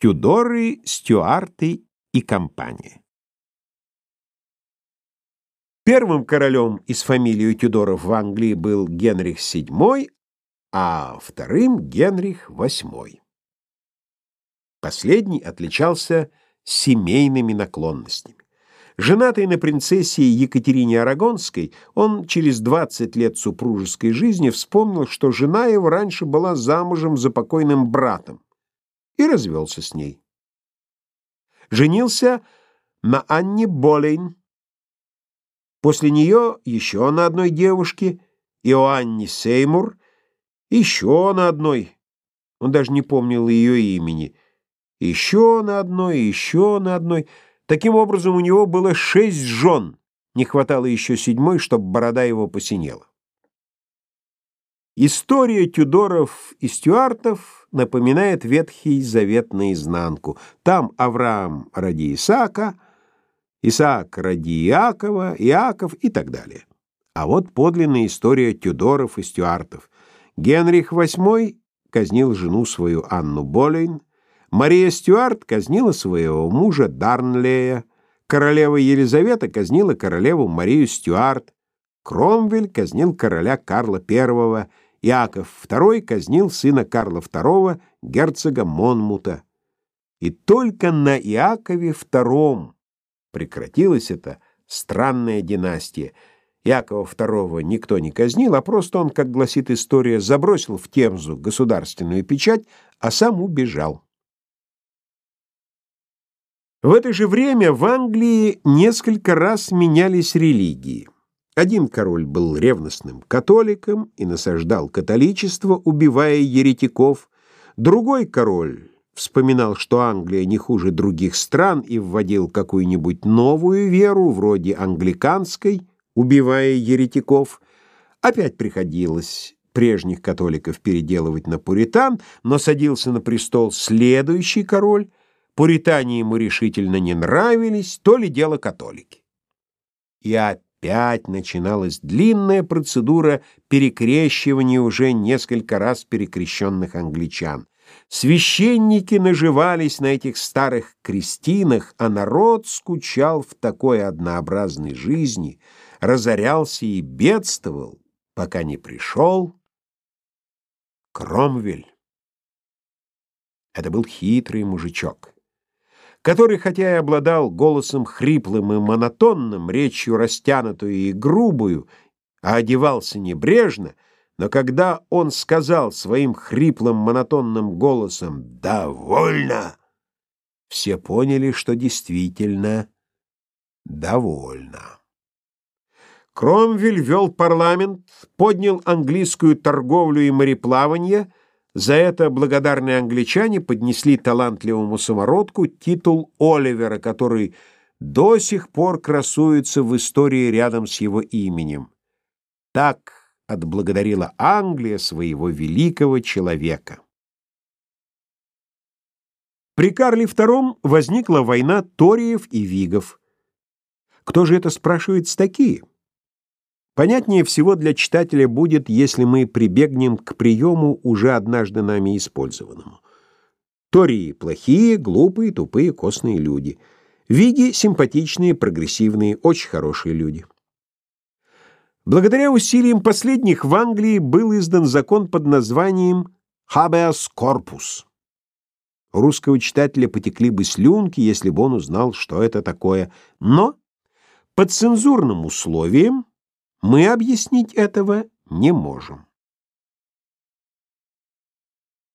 Тюдоры, Стюарты и компания. Первым королем из фамилии Тюдоров в Англии был Генрих VII, а вторым — Генрих VIII. Последний отличался семейными наклонностями. Женатый на принцессе Екатерине Арагонской, он через 20 лет супружеской жизни вспомнил, что жена его раньше была замужем за покойным братом и развелся с ней. Женился на Анне Болейн. После нее еще на одной девушке, Иоанне Сеймур, еще на одной, он даже не помнил ее имени, еще на одной, еще на одной. Таким образом, у него было шесть жен, не хватало еще седьмой, чтобы борода его посинела. История Тюдоров и Стюартов напоминает Ветхий Завет наизнанку. Там Авраам ради Исаака, Исаак ради Иакова, Иаков и так далее. А вот подлинная история Тюдоров и Стюартов. Генрих VIII казнил жену свою Анну Болейн, Мария Стюарт казнила своего мужа Дарнлея, королева Елизавета казнила королеву Марию Стюарт, Кромвель казнил короля Карла I, Иаков II казнил сына Карла II, герцога Монмута. И только на Иакове II прекратилась эта странная династия. Иакова II никто не казнил, а просто он, как гласит история, забросил в Темзу государственную печать, а сам убежал. В это же время в Англии несколько раз менялись религии. Один король был ревностным католиком и насаждал католичество, убивая еретиков. Другой король вспоминал, что Англия не хуже других стран и вводил какую-нибудь новую веру, вроде англиканской, убивая еретиков. Опять приходилось прежних католиков переделывать на пуритан, но садился на престол следующий король. Пуритане ему решительно не нравились, то ли дело католики. И опять Опять начиналась длинная процедура перекрещивания уже несколько раз перекрещенных англичан. Священники наживались на этих старых крестинах, а народ скучал в такой однообразной жизни, разорялся и бедствовал, пока не пришел Кромвель. Это был хитрый мужичок который, хотя и обладал голосом хриплым и монотонным, речью растянутую и грубую, а одевался небрежно, но когда он сказал своим хриплым монотонным голосом «довольно», все поняли, что действительно довольно. Кромвель вел парламент, поднял английскую торговлю и мореплавание — за это благодарные англичане поднесли талантливому самородку титул Оливера, который до сих пор красуется в истории рядом с его именем. Так отблагодарила Англия своего великого человека. При Карле II возникла война ториев и вигов. Кто же это, спрашивается, такие? Понятнее всего для читателя будет, если мы прибегнем к приему, уже однажды нами использованному. Тории — плохие, глупые, тупые, костные люди. Виги — симпатичные, прогрессивные, очень хорошие люди. Благодаря усилиям последних в Англии был издан закон под названием «Habeas Corpus». русского читателя потекли бы слюнки, если бы он узнал, что это такое. Но по цензурным условиям мы объяснить этого не можем.